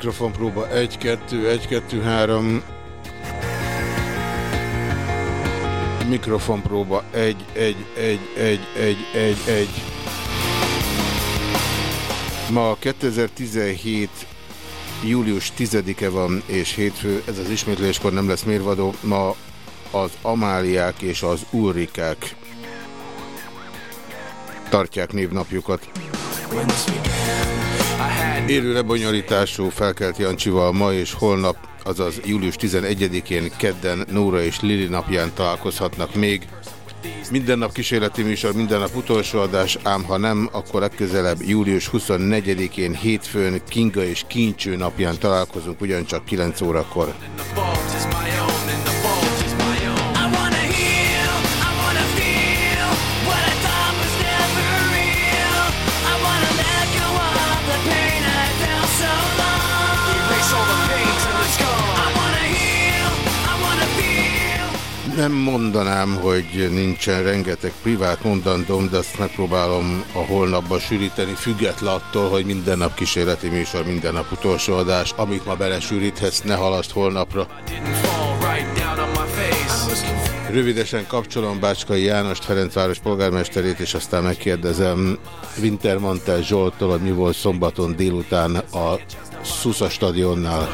Mikrofonpróba 1, 2, 1, 2, 3. Mikrofonpróba 1, 1, 1, 1, 1, 1, 1. Ma 2017 július 10-e van és hétfő, ez az ismétléskor nem lesz mérvadó. Ma az Amáliák és az Ulrikák tartják névnapjukat. Élő lebonyolítású felkelt Jancsival ma és holnap, azaz július 11-én kedden Nóra és Lili napján találkozhatnak még. Minden nap kísérleti műsor, minden nap utolsó adás, ám ha nem, akkor legközelebb július 24-én hétfőn Kinga és Kincső napján találkozunk, ugyancsak 9 órakor. Nem mondanám, hogy nincsen rengeteg privát mondandóm, de azt megpróbálom a holnapba sűríteni, független attól, hogy minden nap kísérleti műsor, minden nap utolsó adás. Amit ma belesűríthetsz, ne halaszt holnapra. Rövidesen kapcsolom Bácskai Jánost, Ferencváros polgármesterét, és aztán megkérdezem Wintermantel Zsoltól, hogy mi volt szombaton délután a Szusza stadionnál.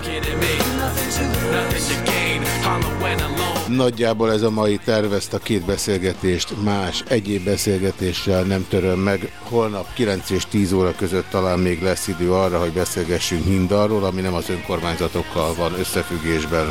Nagyjából ez a mai tervezt a két beszélgetést más egyéb beszélgetéssel nem töröm meg. Holnap 9 és 10 óra között talán még lesz idő arra, hogy beszélgessünk mindarról, ami nem az önkormányzatokkal van összefüggésben.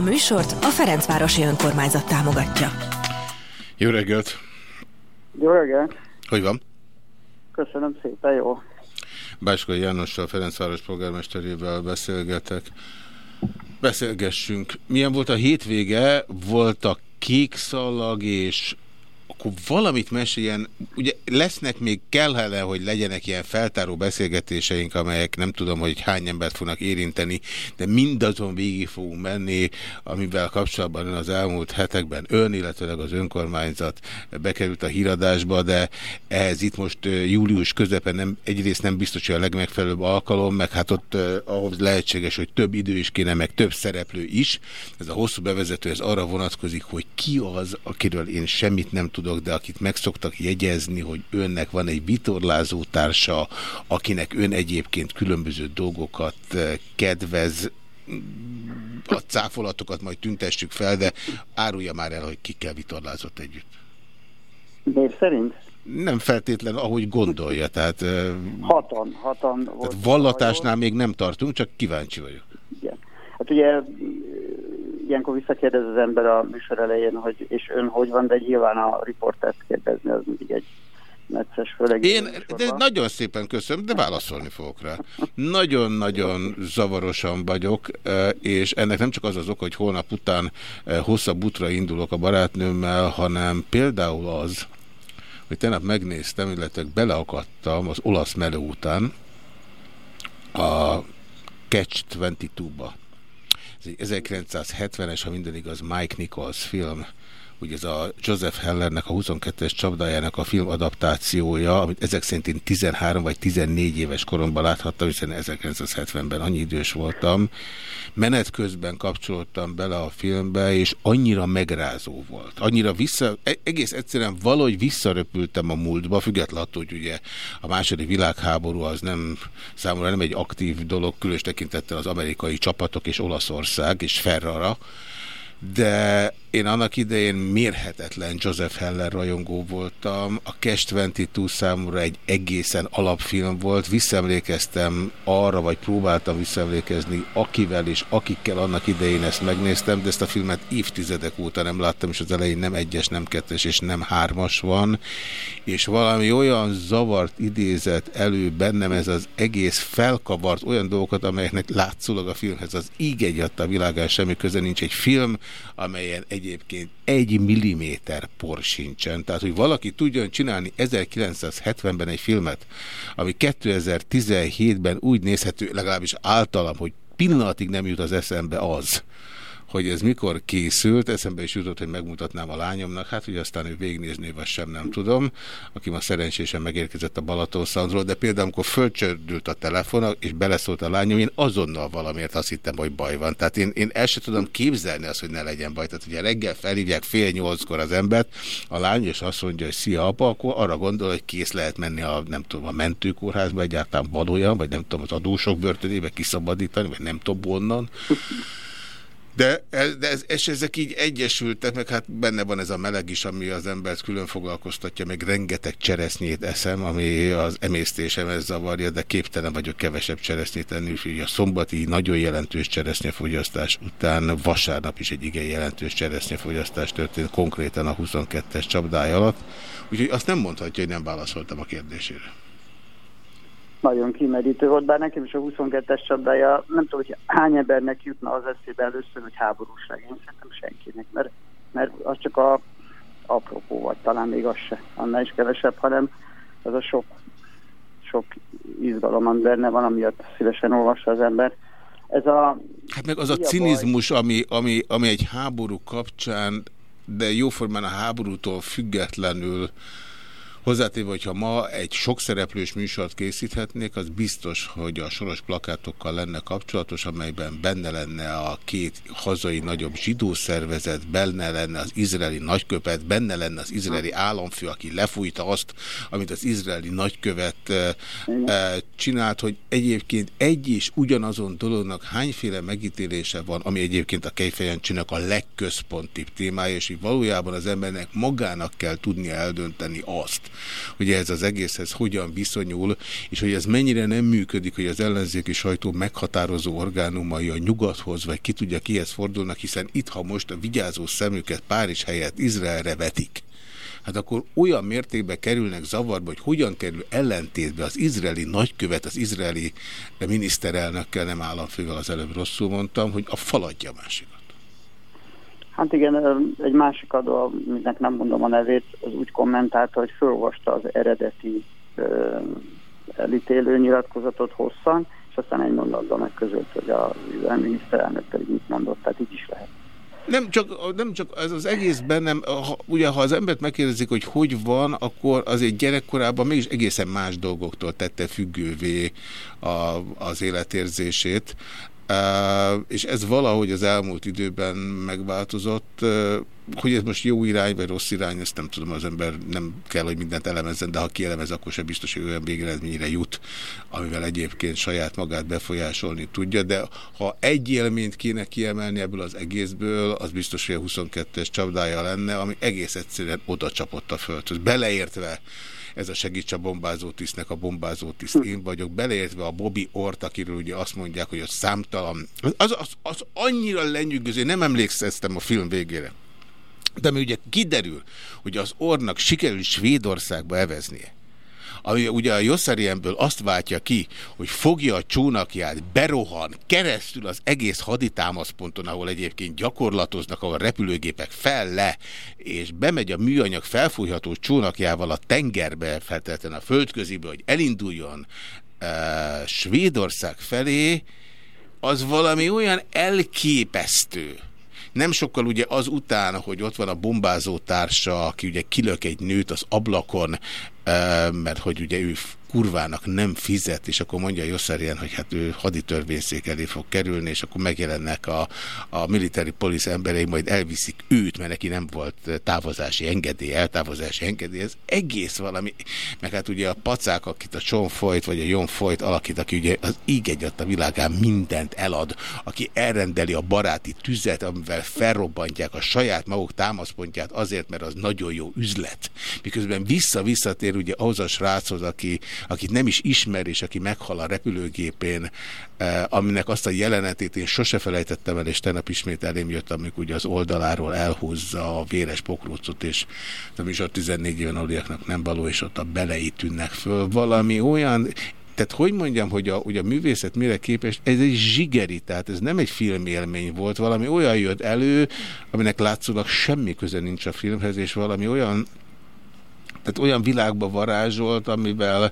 Műsort a Ferencvárosi Önkormányzat támogatja. Jó reggelt! Jó reggelt! Hogy van? Köszönöm szépen, jó. Báskai Jánossal, Ferencváros polgármesterével beszélgetek. Beszélgessünk. Milyen volt a hétvége? Voltak kék szalag és akkor valamit meséljen, ugye lesznek még kellene, hogy legyenek ilyen feltáró beszélgetéseink, amelyek nem tudom, hogy hány embert fognak érinteni, de mindazon végig fogunk menni, amivel kapcsolatban ön az elmúlt hetekben ön, illetőleg az önkormányzat bekerült a híradásba, de ehhez itt most július közepen nem, egyrészt nem biztos, hogy a legmegfelelőbb alkalom, meg hát ott ahhoz lehetséges, hogy több idő is kéne, meg több szereplő is. Ez a hosszú bevezető, ez arra vonatkozik, hogy ki az, akiről én semmit nem tudok, de akit megszoktak jegyezni, hogy önnek van egy vitorlázó társa, akinek ön egyébként különböző dolgokat eh, kedvez, a cáfolatokat majd tüntessük fel, de árulja már el, hogy kikkel vitorlázott együtt. Név szerint? Nem feltétlen, ahogy gondolja. Tehát, eh, hatan, hatan. Tehát vallatásnál még nem tartunk, csak kíváncsi vagyok. Igen. Hát ugye ilyenkor visszakérdez az ember a műsor elején, hogy és ön hogy van, de nyilván a riportert kérdezni, az mindig egy necces, főleg Én de nagyon szépen köszönöm, de válaszolni fogok rá. Nagyon-nagyon zavarosan vagyok, e, és ennek nem csak az az ok, hogy holnap után e, hosszabb útra indulok a barátnőmmel, hanem például az, hogy tegnap megnéztem, illetve beleakadtam az olasz melő után, Catch-22-ba. Ez egy 1970-es, ha minden igaz, Mike Nichols film ugye ez a Joseph Hellernek a 22-es csapdájának a filmadaptációja, amit ezek szerint én 13 vagy 14 éves koromban láthattam, hiszen 1970-ben annyi idős voltam. Menet közben kapcsoltam bele a filmbe, és annyira megrázó volt. Annyira vissza, e- egész egyszerűen valahogy visszaröpültem a múltba, függetlenül attól, hogy ugye a második világháború az nem számomra nem egy aktív dolog, különös tekintettel az amerikai csapatok és Olaszország és Ferrara, de én annak idején mérhetetlen Joseph Heller rajongó voltam. A Cash 22 számomra egy egészen alapfilm volt. Visszaemlékeztem arra, vagy próbáltam visszaemlékezni, akivel és akikkel annak idején ezt megnéztem, de ezt a filmet évtizedek óta nem láttam, és az elején nem egyes, nem kettes és nem hármas van. És valami olyan zavart idézett elő bennem ez az egész felkavart olyan dolgokat, amelyeknek látszólag a filmhez az íg egyadt a világán semmi köze nincs. Egy film, amelyen egy egyébként egy milliméter por sincsen. Tehát, hogy valaki tudjon csinálni 1970-ben egy filmet, ami 2017-ben úgy nézhető, legalábbis általam, hogy pillanatig nem jut az eszembe az, hogy ez mikor készült, eszembe is jutott, hogy megmutatnám a lányomnak, hát hogy aztán ő végignézni, vagy sem nem tudom, aki ma szerencsésen megérkezett a Balatonszandról, de például amikor fölcsördült a telefon, és beleszólt a lányom, én azonnal valamiért azt hittem, hogy baj van. Tehát én, én el sem tudom képzelni azt, hogy ne legyen baj. Tehát ugye reggel felhívják fél nyolckor az embert, a lány, és azt mondja, hogy szia apa, akkor arra gondol, hogy kész lehet menni a, nem tudom, a mentőkórházba, egyáltalán olyan, vagy nem tudom, az adósok börtönébe kiszabadítani, vagy nem tudom onnan. De, de ez, és ezek így egyesültek, meg hát benne van ez a meleg is, ami az embert külön foglalkoztatja, meg rengeteg cseresznyét eszem, ami az emésztésemhez zavarja, de képtelen vagyok kevesebb cseresznyét enni, úgyhogy a szombati nagyon jelentős cseresznyefogyasztás után vasárnap is egy igen jelentős cseresznyefogyasztás történt, konkrétan a 22-es csapdája alatt, úgyhogy azt nem mondhatja, hogy nem válaszoltam a kérdésére nagyon kimerítő volt, bár nekem is a 22-es csapdája, nem tudom, hogy hány embernek jutna az eszébe először, hogy háborúság. Én szerintem senkinek, mert, mert az csak a apropó vagy talán még az se, annál is kevesebb, hanem az a sok, sok izgalom, ami benne van, amiatt szívesen olvassa az ember. Ez a, hát meg az a cinizmus, ami, ami, ami egy háború kapcsán, de jóformán a háborútól függetlenül Hozzátéve, hogyha ma egy sokszereplős műsort készíthetnék, az biztos, hogy a soros plakátokkal lenne kapcsolatos, amelyben benne lenne a két hazai nagyobb zsidó szervezet, benne lenne az izraeli nagykövet, benne lenne az izraeli államfő, aki lefújta azt, amit az izraeli nagykövet e, e, csinált, hogy egyébként egy és ugyanazon dolognak hányféle megítélése van, ami egyébként a Kejfejancsinak a legközpontibb témája, és hogy valójában az embernek magának kell tudnia eldönteni azt, hogy ez az egészhez hogyan viszonyul, és hogy ez mennyire nem működik, hogy az ellenzéki sajtó meghatározó orgánumai a nyugathoz, vagy ki tudja kihez fordulnak, hiszen itt, ha most a vigyázó szemüket Párizs helyett Izraelre vetik, hát akkor olyan mértékben kerülnek zavarba, hogy hogyan kerül ellentétbe az izraeli nagykövet, az izraeli miniszterelnökkel, nem államfővel az előbb rosszul mondtam, hogy a faladja másikat. Hát igen, egy másik adó, aminek nem mondom a nevét, az úgy kommentálta, hogy fölolvasta az eredeti elítélő nyilatkozatot hosszan, és aztán egy mondatban megközölt, hogy a miniszterelnök pedig mit mondott, tehát így is lehet. Nem csak, nem csak ez az egész bennem, ha, ugye ha az embert megkérdezik, hogy hogy van, akkor azért gyerekkorában mégis egészen más dolgoktól tette függővé a, az életérzését. És ez valahogy az elmúlt időben megváltozott. Hogy ez most jó irány, vagy rossz irány, ezt nem tudom, az ember nem kell, hogy mindent elemezzen, de ha kielemez, akkor sem biztos, hogy olyan végeredményre jut, amivel egyébként saját magát befolyásolni tudja, de ha egy élményt kéne kiemelni ebből az egészből, az biztos, hogy a 22-es csapdája lenne, ami egész egyszerűen oda csapott a földhöz, beleértve ez a segíts a bombázó tisztnek, a bombázó tiszt én vagyok, beleértve a Bobby Ort, akiről ugye azt mondják, hogy a számtalan, az, az, az annyira lenyűgöző, nem emlékszem a film végére. De mi ugye kiderül, hogy az ornak sikerül Svédországba eveznie ami ugye a Josszarienből azt váltja ki, hogy fogja a csónakját, berohan keresztül az egész haditámaszponton, ahol egyébként gyakorlatoznak, ahol repülőgépek fel le, és bemegy a műanyag felfújható csónakjával a tengerbe, feltétlenül a földközibe, hogy elinduljon uh, Svédország felé, az valami olyan elképesztő, nem sokkal ugye az után, hogy ott van a bombázó társa, aki ugye kilök egy nőt az ablakon, mert hogy ugye ő kurvának nem fizet, és akkor mondja Josszerien, hogy hát ő haditörvényszék elé fog kerülni, és akkor megjelennek a, a military police emberei, majd elviszik őt, mert neki nem volt távozási engedély, eltávozási engedély, ez egész valami, meg hát ugye a pacák, akit a John Foyt, vagy a John Foyt alakít, aki ugye az íg a világán mindent elad, aki elrendeli a baráti tüzet, amivel felrobbantják a saját maguk támaszpontját azért, mert az nagyon jó üzlet. Miközben vissza-visszatér ugye ahhoz a sráchoz, aki, akit nem is ismer, és aki meghal a repülőgépén, eh, aminek azt a jelenetét én sose felejtettem el, és tegnap ismét elém jött, amikor ugye az oldaláról elhúzza a véres pokrócot, és nem is a 14 éven aluliaknak nem való, és ott a belei tűnnek föl. Valami olyan, tehát hogy mondjam, hogy a, hogy a művészet mire képes, ez egy zsigeri, tehát ez nem egy filmélmény volt, valami olyan jött elő, aminek látszólag semmi köze nincs a filmhez, és valami olyan tehát olyan világba varázsolt, amivel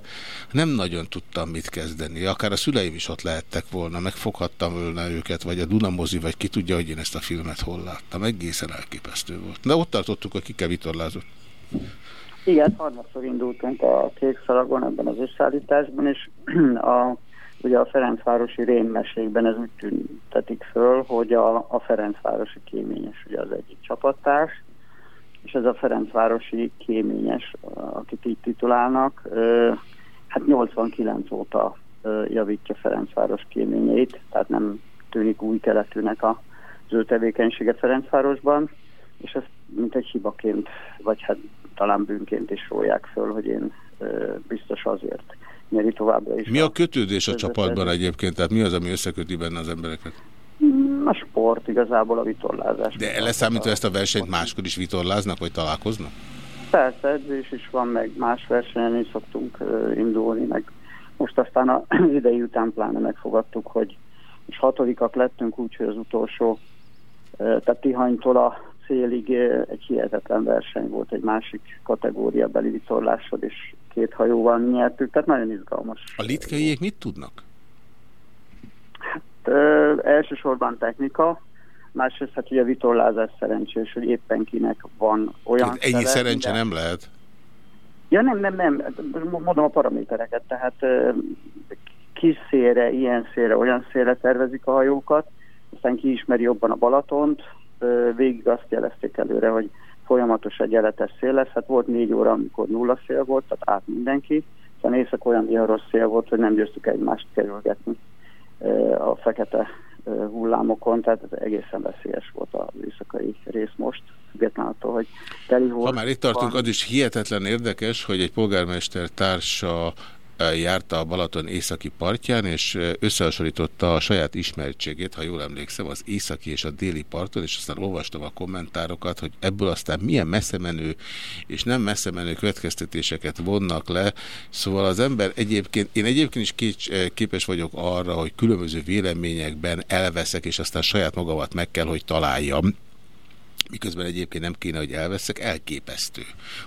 nem nagyon tudtam mit kezdeni. Akár a szüleim is ott lehettek volna, megfoghattam volna őket, vagy a Dunamozi, vagy ki tudja, hogy én ezt a filmet hol láttam. Egészen elképesztő volt. De ott tartottuk, hogy ki kell vitorlázott. Igen, harmadszor indultunk a kék szalagon ebben az összeállításban, és a, ugye a Ferencvárosi rémmesékben ez úgy tűntetik föl, hogy a, a Ferencvárosi kéményes ugye az egyik csapattárs, és ez a Ferencvárosi kéményes, akit így titulálnak, hát 89 óta javítja Ferencváros kéményeit, tehát nem tűnik új keletűnek a ő tevékenysége Ferencvárosban, és ezt mint egy hibaként, vagy hát talán bűnként is rólják föl, hogy én biztos azért nyeri továbbra is. Mi a kötődés a csapatban egyébként? Tehát mi az, ami összeköti benne az embereket? A sport, igazából a vitorlázás. De leszámítva ezt a versenyt máskor is vitorláznak, vagy találkoznak? Persze, edzés is van, meg más versenyen is szoktunk indulni, meg most aztán az idei után pláne megfogadtuk, hogy és hatodikak lettünk úgy, hogy az utolsó, tehát Tihanytól a célig egy hihetetlen verseny volt, egy másik kategória beli vitorlásod, és két hajóval nyertük, tehát nagyon izgalmas. A litkeiek mit tudnak? Ö, elsősorban technika, másrészt hát ugye a vitorlázás szerencsés, hogy éppen kinek van olyan... Tehát ennyi szerencse nem lehet? Ja nem, nem, nem, mondom a paramétereket, tehát kis szélre, ilyen szélre, olyan szélre tervezik a hajókat, aztán ki ismeri jobban a Balatont, végig azt jelezték előre, hogy folyamatos egyenletes szél lesz, hát volt négy óra, amikor nulla szél volt, tehát át mindenki, aztán éjszak olyan viharos szél volt, hogy nem győztük egymást kerülgetni a fekete hullámokon, tehát ez egészen veszélyes volt az éjszakai rész most, függetlenül attól, hogy teli volt. Ha már itt tartunk, az is hihetetlen érdekes, hogy egy polgármester társa járta a Balaton északi partján, és összehasonlította a saját ismertségét, ha jól emlékszem, az északi és a déli parton, és aztán olvastam a kommentárokat, hogy ebből aztán milyen messze menő és nem messze menő következtetéseket vonnak le. Szóval az ember egyébként, én egyébként is képes vagyok arra, hogy különböző véleményekben elveszek, és aztán saját magamat meg kell, hogy találjam miközben egyébként nem kéne, hogy elveszek, elképesztő,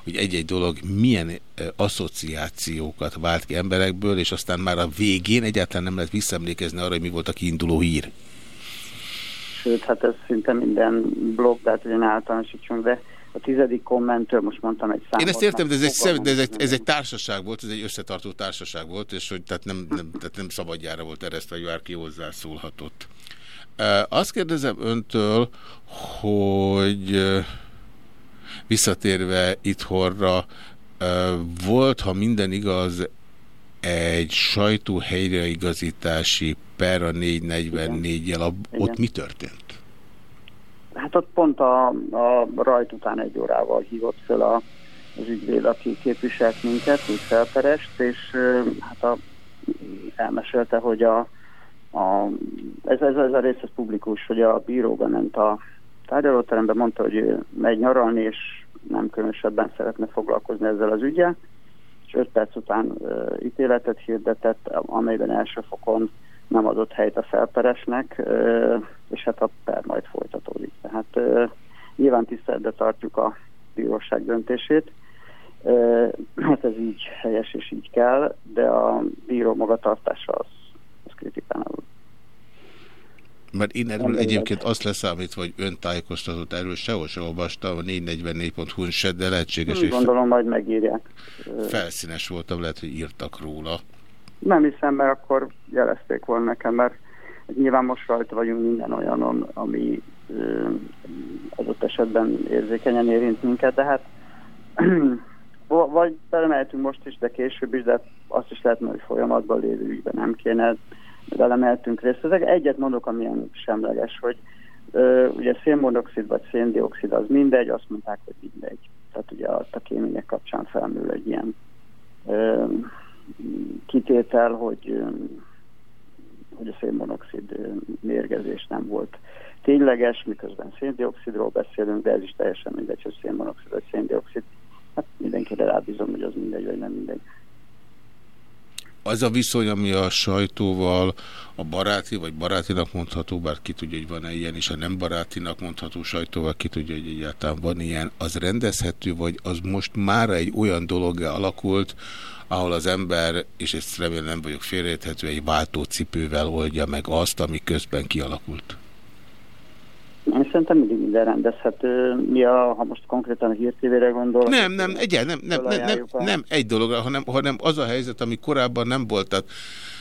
hogy egy-egy dolog milyen asszociációkat vált ki emberekből, és aztán már a végén egyáltalán nem lehet visszaemlékezni arra, hogy mi volt a kiinduló hír. Sőt, hát ez szinte minden blog, tehát hogy általánosítsunk, de a tizedik kommentől most mondtam egy számot. Én ezt értem, de ez egy, de ez egy, ez egy társaság volt, ez egy összetartó társaság volt, és hogy tehát nem, nem, tehát nem szabadjára volt eresztve, hogy bárki hozzászólhatott. Azt kérdezem öntől, hogy visszatérve itthonra, volt, ha minden igaz, egy sajtó helyreigazítási per a 444-jel, ott mi történt? Hát ott pont a, a rajt után egy órával hívott fel a, az ügyvéd, aki képviselt minket, úgy felperest, és hát a, elmesélte, hogy a a, ez, ez, ez a rész ez publikus, hogy a bíró ment a tárgyalóterembe, mondta, hogy ő megy nyaralni, és nem különösebben szeretne foglalkozni ezzel az ügyel, és öt perc után uh, ítéletet hirdetett, amelyben első fokon nem adott helyt a felperesnek, uh, és hát a per majd folytatódik. Tehát uh, nyilván tiszteletbe tartjuk a bíróság döntését, hát ez így helyes és így kell, de a bíró magatartása az, az kritikán alul. Mert én erről egyébként azt leszámítva, hogy ön tájékoztatott erről sehol se olvastam, a 444.hu-n se, de lehetséges, hogy... Gondolom, majd megírják. Felszínes voltam, lehet, hogy írtak róla. Nem hiszem, mert akkor jelezték volna nekem, mert nyilván most rajta vagyunk minden olyanon, ami adott esetben érzékenyen érint minket, de hát vagy belemeltünk most is, de később is, de azt is lehetne, hogy folyamatban lévő ügyben nem kéne, belemeltünk részt. Ezek egyet mondok, amilyen semleges, hogy ö, ugye szénmonoxid vagy széndiokszid az mindegy, azt mondták, hogy mindegy. Tehát ugye a, kémények kapcsán felmerül egy ilyen ö, kitétel, hogy, hogy a szénmonoxid mérgezés nem volt tényleges, miközben széndiokszidról beszélünk, de ez is teljesen mindegy, hogy szénmonoxid vagy széndiokszid. Hát mindenkire rábízom, hogy az mindegy, vagy nem mindegy. Az a viszony, ami a sajtóval a baráti, vagy barátinak mondható, bár ki tudja, hogy van-e ilyen, és a nem barátinak mondható sajtóval ki tudja, hogy egyáltalán van ilyen, az rendezhető, vagy az most már egy olyan dologgá alakult, ahol az ember, és ezt remélem nem vagyok félreérthető, egy váltócipővel oldja meg azt, ami közben kialakult? Én szerintem mindig minden rendezhető. Mi a, ha most konkrétan a hírtévére gondolok? Nem, nem, egyen, nem, nem, nem, nem, nem egy dologra, hanem, hanem az a helyzet, ami korábban nem volt. Tehát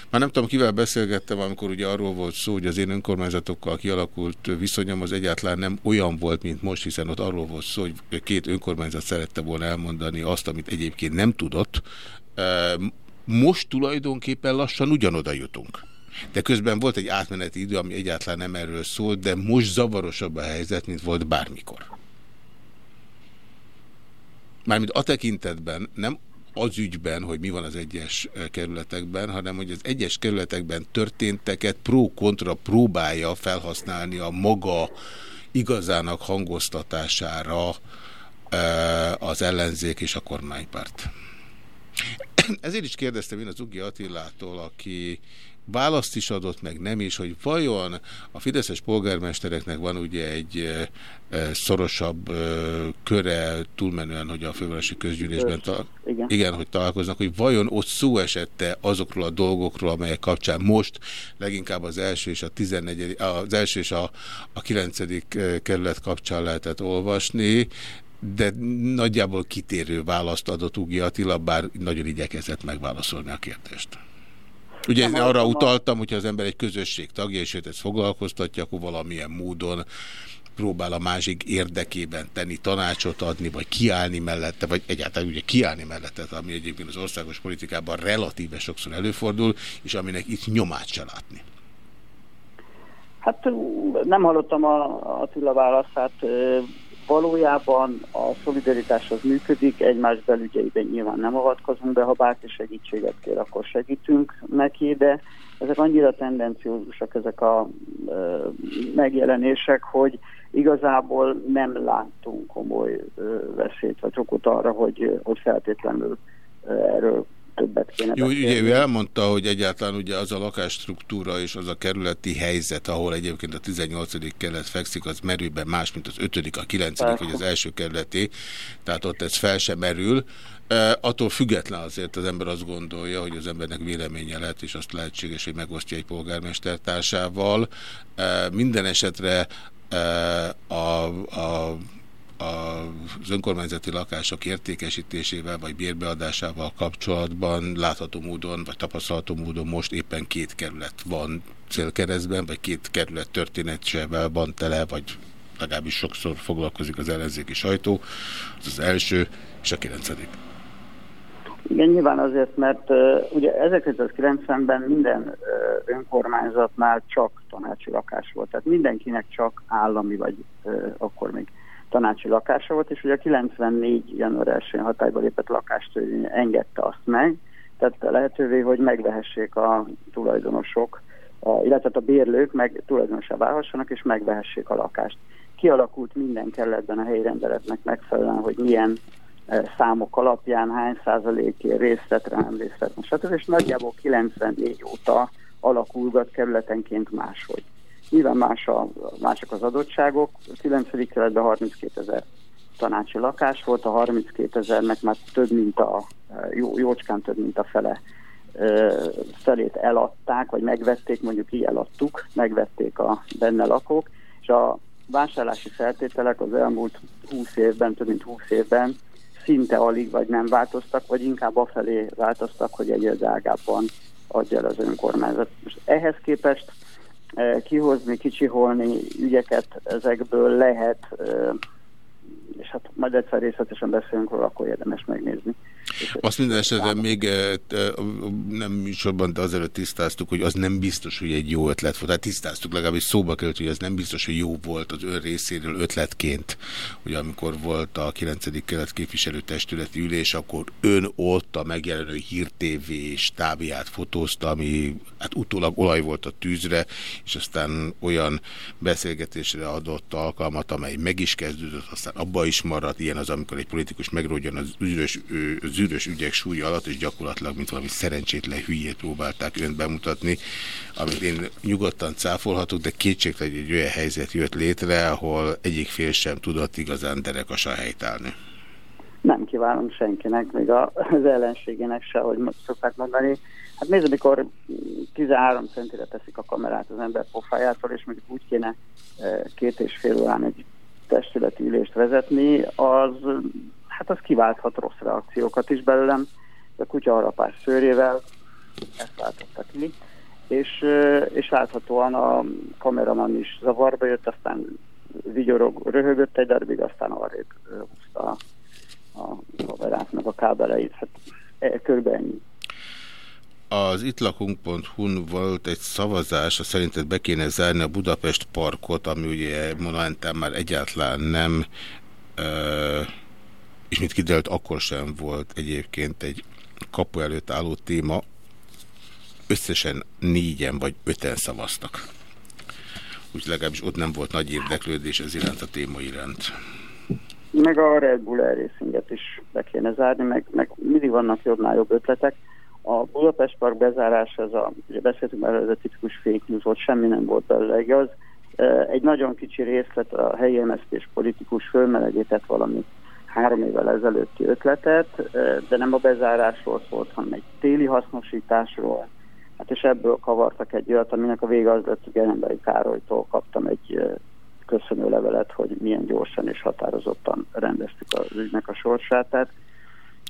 már nem tudom, kivel beszélgettem, amikor ugye arról volt szó, hogy az én önkormányzatokkal kialakult viszonyom az egyáltalán nem olyan volt, mint most, hiszen ott arról volt szó, hogy két önkormányzat szerette volna elmondani azt, amit egyébként nem tudott. Most tulajdonképpen lassan ugyanoda jutunk. De közben volt egy átmeneti idő, ami egyáltalán nem erről szólt, de most zavarosabb a helyzet, mint volt bármikor. Mármint a tekintetben nem az ügyben, hogy mi van az egyes kerületekben, hanem hogy az egyes kerületekben történteket pró-kontra próbálja felhasználni a maga igazának hangoztatására az ellenzék és a kormánypárt. Ezért is kérdeztem én az Ugi Attilától, aki választ is adott, meg nem is, hogy vajon a fideszes polgármestereknek van ugye egy szorosabb köre túlmenően, hogy a fővárosi közgyűlésben igen. igen, hogy találkoznak, hogy vajon ott szó esette azokról a dolgokról, amelyek kapcsán most leginkább az első és a 14, az első és a, a 9. kerület kapcsán lehetett olvasni, de nagyjából kitérő választ adott Ugi Attila, bár nagyon igyekezett megválaszolni a kérdést. Ugye én arra utaltam, hogyha az ember egy közösség tagja, és őt ezt foglalkoztatja, akkor valamilyen módon próbál a másik érdekében tenni, tanácsot adni, vagy kiállni mellette, vagy egyáltalán ugye kiállni mellette, ami egyébként az országos politikában relatíve sokszor előfordul, és aminek itt nyomát se látni. Hát nem hallottam a Attila válaszát. Valójában a szolidaritás az működik, egymás belügyeiben nyilván nem avatkozunk be, ha bárki segítséget kér, akkor segítünk neki, de ezek annyira tendenciózusak, ezek a e, megjelenések, hogy igazából nem láttunk komoly e, veszélyt vagy okot arra, hogy, hogy feltétlenül erről többet kéne Jó, ugye ő elmondta, hogy egyáltalán ugye az a lakásstruktúra és az a kerületi helyzet, ahol egyébként a 18. kerület fekszik, az merőben más, mint az 5., a 9. vagy az első kerületi, tehát ott ez fel sem merül. Attól független azért az ember azt gondolja, hogy az embernek véleménye lehet, és azt lehetséges, hogy megosztja egy polgármestertársával. Minden esetre a, a az önkormányzati lakások értékesítésével vagy bérbeadásával kapcsolatban látható módon, vagy tapasztalható módon most éppen két kerület van célkeresztben, vagy két kerület történetsevel van tele, vagy legalábbis sokszor foglalkozik az ellenzéki sajtó. Az az első és a kilencedik. Igen, nyilván azért, mert uh, ugye 1990-ben minden uh, önkormányzatnál csak tanácsi lakás volt, tehát mindenkinek csak állami, vagy uh, akkor még tanácsi lakása volt, és ugye a 94. január 1 hatályba lépett lakástörvény engedte azt meg, tehát lehetővé, hogy megvehessék a tulajdonosok, illetve a bérlők meg tulajdonosá válhassanak, és megvehessék a lakást. Kialakult minden kerületben a helyi rendeletnek megfelelően, hogy milyen e, számok alapján, hány százalékért részletre, nem részletre, stb. És nagyjából 94 óta alakulgat kerületenként máshogy. Nyilván más a, mások az adottságok. A 9. keretben 32 ezer tanácsi lakás volt, a 32 ezernek már több, mint a jó, jócskán több, mint a fele felét eladták, vagy megvették, mondjuk így eladtuk, megvették a benne lakók, és a vásárlási feltételek az elmúlt 20 évben, több mint 20 évben szinte alig vagy nem változtak, vagy inkább afelé változtak, hogy egyre drágábban adja el az önkormányzat. Most ehhez képest kihozni, kicsiholni ügyeket ezekből lehet és hát majd egyszer részletesen beszélünk róla, akkor érdemes megnézni. Azt minden esetben még eh, nem műsorban, de azelőtt tisztáztuk, hogy az nem biztos, hogy egy jó ötlet volt. Tehát tisztáztuk, legalábbis szóba került, hogy ez nem biztos, hogy jó volt az ön részéről ötletként, hogy amikor volt a 9. kelet képviselőtestületi ülés, akkor ön ott a megjelenő Hír TV stábját fotózta, ami hát utólag olaj volt a tűzre, és aztán olyan beszélgetésre adott alkalmat, amely meg is kezdődött, aztán abba is maradt. Ilyen az, amikor egy politikus megródjon az űrös, az űrös ügyek súlya alatt, és gyakorlatilag, mint valami szerencsétlen hülyét próbálták önt bemutatni, amit én nyugodtan cáfolhatok, de kétségtelen egy olyan helyzet jött létre, ahol egyik fél sem tudott igazán derekasa helytállni. Nem kívánom senkinek, még az ellenségének se, hogy szokták mondani. Hát nézd, amikor 13 centire teszik a kamerát az ember pofájától, és mondjuk úgy kéne eh, két és fél órán egy testületi ülést vezetni, az, hát az kiválthat rossz reakciókat is belőlem. A kutya harapás szőrével ezt váltotta ki, és, és láthatóan a kameraman is zavarba jött, aztán vigyorog, röhögött egy darabig, aztán arrébb húzta a kameráknak a kábeleit. Hát e, körülbelül ennyi. Az ittlakunk.hu-n volt egy szavazás, a szerinted be kéne zárni a Budapest parkot, ami ugye momentán már egyáltalán nem, és mit kiderült, akkor sem volt egyébként egy kapu előtt álló téma. Összesen négyen vagy öten szavaztak. Úgy legalábbis ott nem volt nagy érdeklődés ez iránt a téma iránt. Meg a Red Bull Air is be kéne zárni, meg, meg mindig vannak jobbnál jobb ötletek. A Budapest Park bezárás, ez a, ugye beszéltünk már, ez a tipikus fake news volt, semmi nem volt belőle igaz. Egy nagyon kicsi részlet a helyi MSZP-s politikus fölmelegített valami három évvel ezelőtti ötletet, de nem a bezárásról szólt, hanem egy téli hasznosításról. Hát és ebből kavartak egy olyat, aminek a vége az lett, hogy Gerenbeli Károlytól kaptam egy köszönő levelet, hogy milyen gyorsan és határozottan rendeztük az ügynek a sorsát. Tehát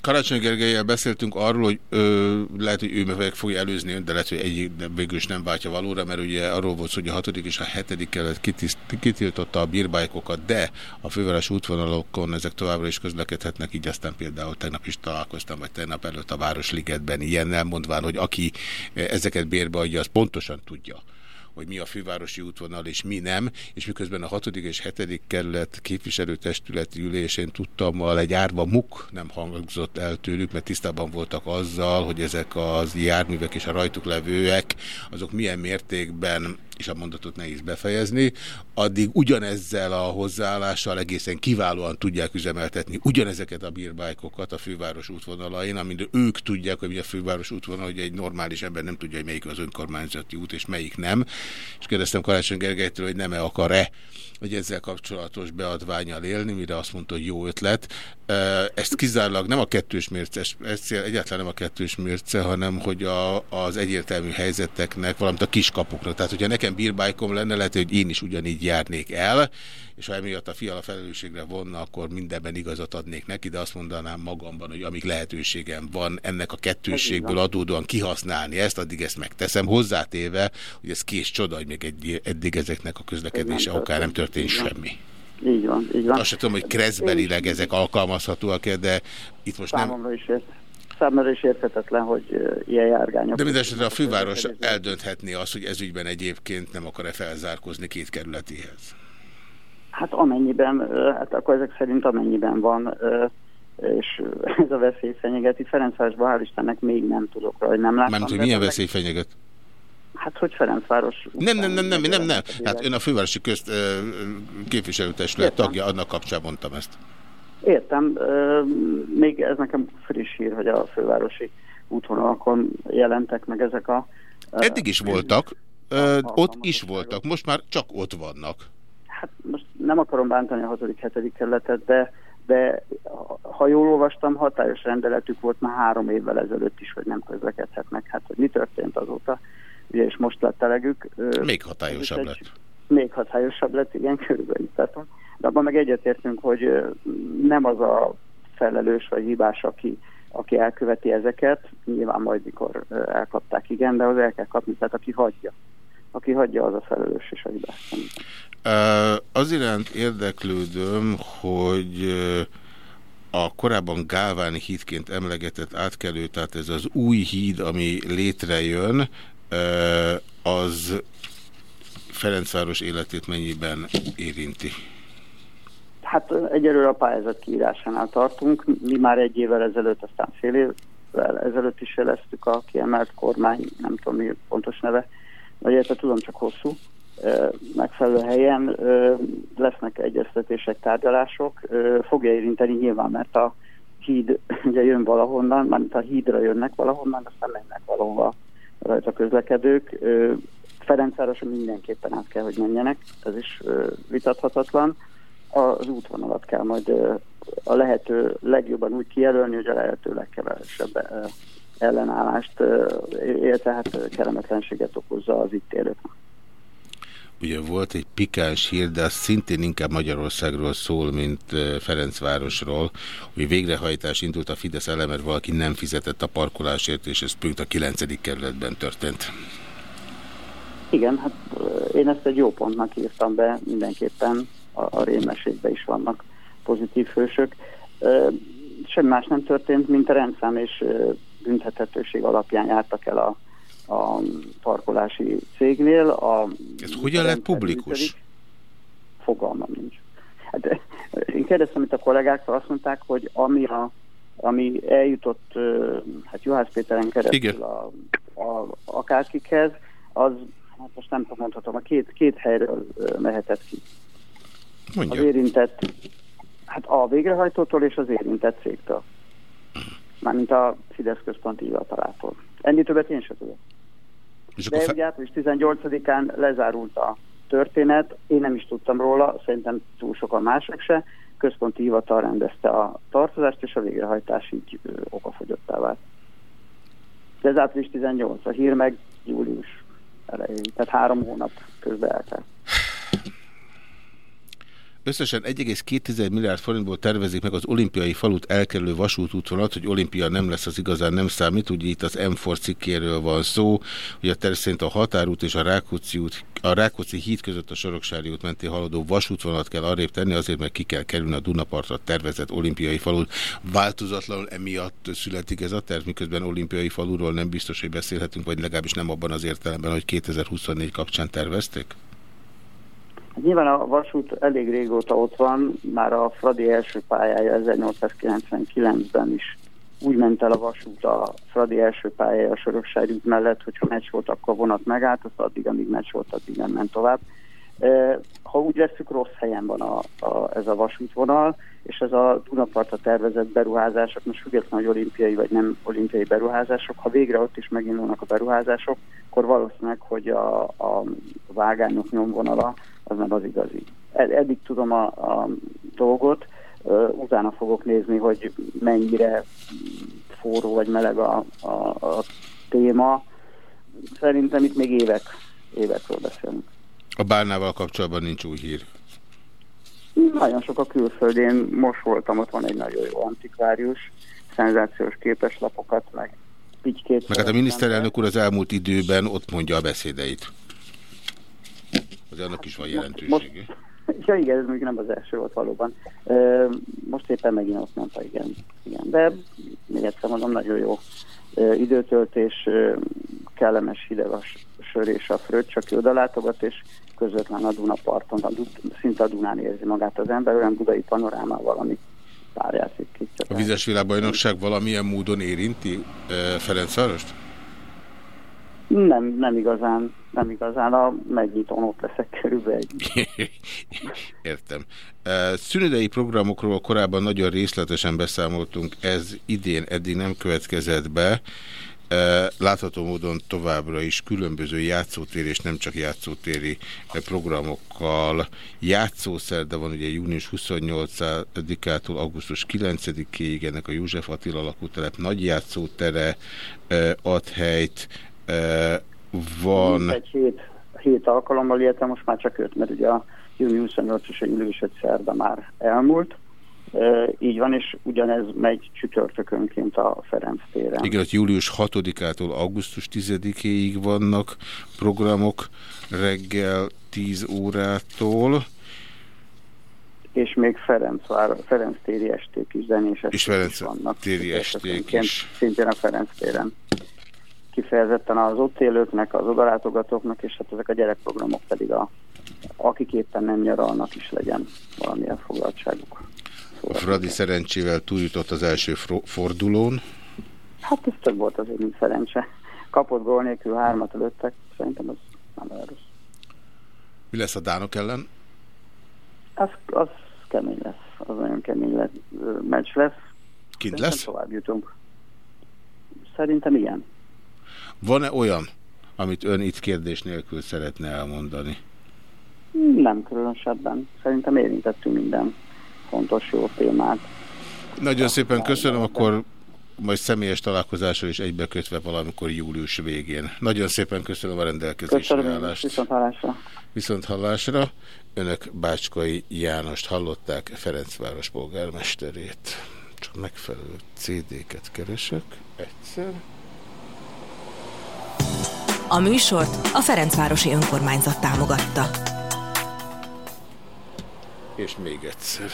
Karácsony Gergelyel beszéltünk arról, hogy ö, lehet, hogy ő meg fogja előzni de lehet, hogy egyik végül is nem váltja valóra, mert ugye arról volt, hogy a hatodik és a hetedik kelet kitiltotta a bírbájkokat, de a főváros útvonalokon ezek továbbra is közlekedhetnek, így aztán például tegnap is találkoztam, vagy tegnap előtt a Városligetben ilyennel, mondván, hogy aki ezeket bérbe adja, az pontosan tudja hogy mi a fővárosi útvonal és mi nem, és miközben a 6. és 7. kerület képviselőtestületi ülésén tudtam, egy árva muk nem hangzott el tőlük, mert tisztában voltak azzal, hogy ezek az járművek és a rajtuk levőek, azok milyen mértékben és a mondatot nehéz befejezni, addig ugyanezzel a hozzáállással egészen kiválóan tudják üzemeltetni ugyanezeket a bírbájkokat a főváros útvonalain, amint ők tudják, hogy a főváros útvonal, hogy egy normális ember nem tudja, hogy melyik az önkormányzati út és melyik nem. És kérdeztem Karácsony Gergelytől, hogy nem-e akar-e hogy ezzel kapcsolatos beadványal élni, mire azt mondta, hogy jó ötlet. Ezt kizárólag nem a kettős mérce, ez egyáltalán nem a kettős mérce, hanem hogy a, az egyértelmű helyzeteknek, valamint a kiskapuknak. Tehát, hogyha nekem bírbájkom lenne, lehet, hogy én is ugyanígy járnék el, és ha emiatt a fiala felelősségre vonna, akkor mindenben igazat adnék neki, de azt mondanám magamban, hogy amíg lehetőségem van ennek a kettőségből adódóan kihasználni ezt, addig ezt megteszem, hozzátéve, hogy ez kés csoda, hogy még egy, eddig ezeknek a közlekedése akár nem történt semmi. Így van, így van. Azt sem tudom, hogy kreszbelileg ezek alkalmazhatóak-e, de itt most Számomra nem... Is ért. Számomra is érthetetlen, hogy ilyen járgányok. De mindesetre a főváros eldönthetné azt, hogy ezügyben egyébként nem akar-e felzárkozni két kerületihez. Hát amennyiben, hát akkor ezek szerint amennyiben van, és ez a veszély fenyegeti. Ferencvárosban hál' Istennek még nem tudok rá, hogy nem látom. Mármint, hogy milyen veszély fenyeget? Hát, hogy Ferencváros... Nem, nem, nem, nem, nem, nem. Hát ön a fővárosi közt képviselőtestület tagja, annak kapcsán mondtam ezt. Értem, még ez nekem friss hír, hogy a fővárosi útvonalakon jelentek meg ezek a... Eddig is voltak, ott is voltak, most már csak ott vannak hát most nem akarom bántani a 6.-7. kerületet, de de ha jól olvastam, hatályos rendeletük volt már három évvel ezelőtt is, hogy nem közlekedhetnek. Hát, hogy mi történt azóta, ugye, és most lett elegük. Még hatályosabb lett. Még hatályosabb lett, igen, körülbelül tartom. De abban meg egyetértünk, hogy nem az a felelős vagy hibás, aki, aki elköveti ezeket, nyilván majd mikor elkapták, igen, de az el kell kapni, tehát aki hagyja. Aki hagyja, az a felelős és a hibás. Az iránt érdeklődöm, hogy a korábban Gálváni hídként emlegetett átkelő, tehát ez az új híd, ami létrejön, az Ferencváros életét mennyiben érinti? Hát egyelőre a pályázat kiírásánál tartunk. Mi már egy évvel ezelőtt, aztán fél évvel ezelőtt is jeleztük a kiemelt kormány, nem tudom mi pontos neve, vagy érte tudom, csak hosszú, megfelelő helyen lesznek egyeztetések, tárgyalások. Fogja érinteni nyilván, mert a híd ugye jön valahonnan, mármint a hídra jönnek valahonnan, aztán mennek valahova rajta közlekedők. Ferencvároson mindenképpen át kell, hogy menjenek, ez is vitathatatlan. Az útvonalat kell majd a lehető legjobban úgy kijelölni, hogy a lehető legkevesebb ellenállást, illetve hát kellemetlenséget okozza az itt élőknek. Ugye volt egy pikáns hír, de az szintén inkább Magyarországról szól, mint Ferencvárosról, hogy végrehajtás indult a Fidesz ellen, mert valaki nem fizetett a parkolásért, és ez pont a 9. kerületben történt. Igen, hát én ezt egy jó pontnak írtam be, mindenképpen a, a rémességben is vannak pozitív hősök. Semmi más nem történt, mint a rendszám és büntethetőség alapján jártak el a a parkolási cégnél. A Ez hogyan lett publikus? Működik. Fogalmam nincs. Hát, én kérdeztem itt a kollégáktól, azt mondták, hogy ami, a, ami eljutott hát Juhász Péteren keresztül a, a, akárkikhez, az, hát most nem tudom, mondhatom, a két, két helyről mehetett ki. Mondja. Az érintett, hát a végrehajtótól és az érintett cégtől. Mármint a Fidesz központi hivatalától. Ennél többet én sem tudok. És De ugye április 18-án lezárult a történet, én nem is tudtam róla, szerintem túl sokan mások se. Központi hivatal rendezte a tartozást, és a végrehajtás így okafogyottá vált. De ez április 18, a hír meg július elején, tehát három hónap közben eltelt. Összesen 1,2 milliárd forintból tervezik meg az olimpiai falut elkerülő vasútútvonalat, hogy olimpia nem lesz az igazán nem számít. Ugye itt az M4 cikkéről van szó, hogy a terv szerint a határút és a Rákóczi, út, a Rákóczi híd között a Soroksári út mentén haladó vasútvonalat kell arrébb tenni, azért mert ki kell kerülni a Dunapartra tervezett olimpiai falut. Változatlanul emiatt születik ez a terv, miközben olimpiai faluról nem biztos, hogy beszélhetünk, vagy legalábbis nem abban az értelemben, hogy 2024 kapcsán tervezték? Nyilván a vasút elég régóta ott van, már a Fradi első pályája 1899-ben is úgy ment el a vasút a Fradi első pályája a Soroksári út mellett, hogyha meccs volt, akkor vonat megállt, azt addig, amíg meccs volt, addig nem ment tovább. Ha úgy veszük, rossz helyen van a, a, ez a vasútvonal, és ez a Dunaparta tervezett beruházások, most függetlenül, hogy olimpiai vagy nem olimpiai beruházások, ha végre ott is megindulnak a beruházások, akkor valószínűleg, hogy a, a vágányok nyomvonala az nem az igazi. Eddig tudom a, a dolgot, utána fogok nézni, hogy mennyire forró vagy meleg a, a, a téma. Szerintem itt még évek, évekről beszélünk. A bárnával kapcsolatban nincs új hír. Nagyon sok a külföldén, most voltam, ott van egy nagyon jó antikvárius, szenzációs képeslapokat, meg picskét. Meg hát a miniszterelnök úr az elmúlt időben ott mondja a beszédeit. Az annak is van jelentősége. Most, ja igen, ez még nem az első volt valóban. Most éppen megint ott mondta, igen. igen. De még egyszer mondom, nagyon jó időtöltés, kellemes hideg a sör és a fröccs, csak oda látogat, és közvetlen a Dunaparton, a, szinte a Dunán érzi magát az ember, olyan budai panorámával, ami párjátszik ki. A vizes világbajnokság valamilyen módon érinti Ferencvárost? Nem, nem igazán, nem igazán. A megnyitón ott leszek körülbelül. Értem. Szünidei programokról korábban nagyon részletesen beszámoltunk, ez idén eddig nem következett be. Látható módon továbbra is különböző játszótéri és nem csak játszótéri programokkal játszószerda van, ugye június 28-ától augusztus 9-ig ennek a József Attila lakótelep nagy játszótere ad helyt, van... Egy hét, hét alkalommal illetve most már csak öt, mert ugye a június 28-as ülés szerda már elmúlt, így van, és ugyanez megy csütörtökönként a Ferenc téren. Igen, hogy július 6-ától augusztus 10-éig vannak programok reggel 10 órától. És még Ferenc, Ferenc téri esték is, zenés esték és Ferenc vannak. téri esték is. Szintén a Ferenc téren. Kifejezetten az ott élőknek, az odalátogatóknak, és hát ezek a gyerekprogramok pedig a akik éppen nem nyaralnak is legyen valamilyen foglaltságuk. A Fradi szerencsével túljutott az első fordulón. Hát ez több volt azért, mint szerencse. Kapott gól nélkül hármat előttek, szerintem az nem olyan rossz. Mi lesz a Dánok ellen? Az, az kemény lesz, az nagyon kemény lesz, meccs lesz. Kint lesz? tovább jutunk. Szerintem igen. Van-e olyan, amit ön itt kérdés nélkül szeretne elmondani? Nem különösebben. Szerintem érintettünk minden fontos, jó témát. Nagyon szépen köszönöm, akkor majd személyes találkozásra is egybekötve valamikor július végén. Nagyon szépen köszönöm a rendelkezésre állást. Viszont hallásra. Viszont hallásra. Önök Bácskai Jánost hallották, Ferencváros polgármesterét. Csak megfelelő CD-ket keresek. Egyszer. A műsort a Ferencvárosi Önkormányzat támogatta. És még egyszer.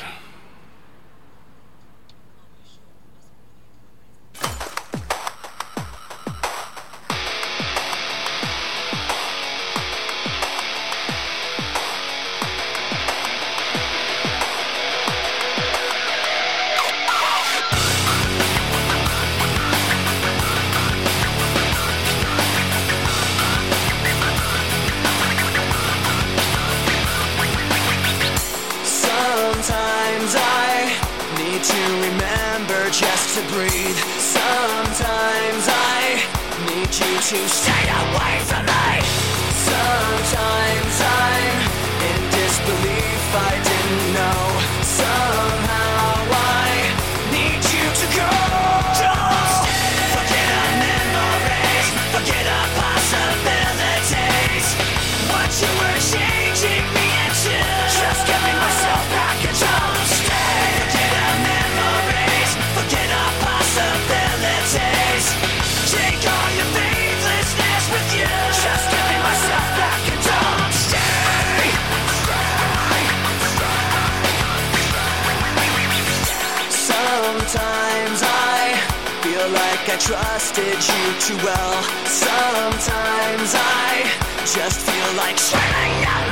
to stay away from me. trusted you too well. Sometimes I just feel like shutting out.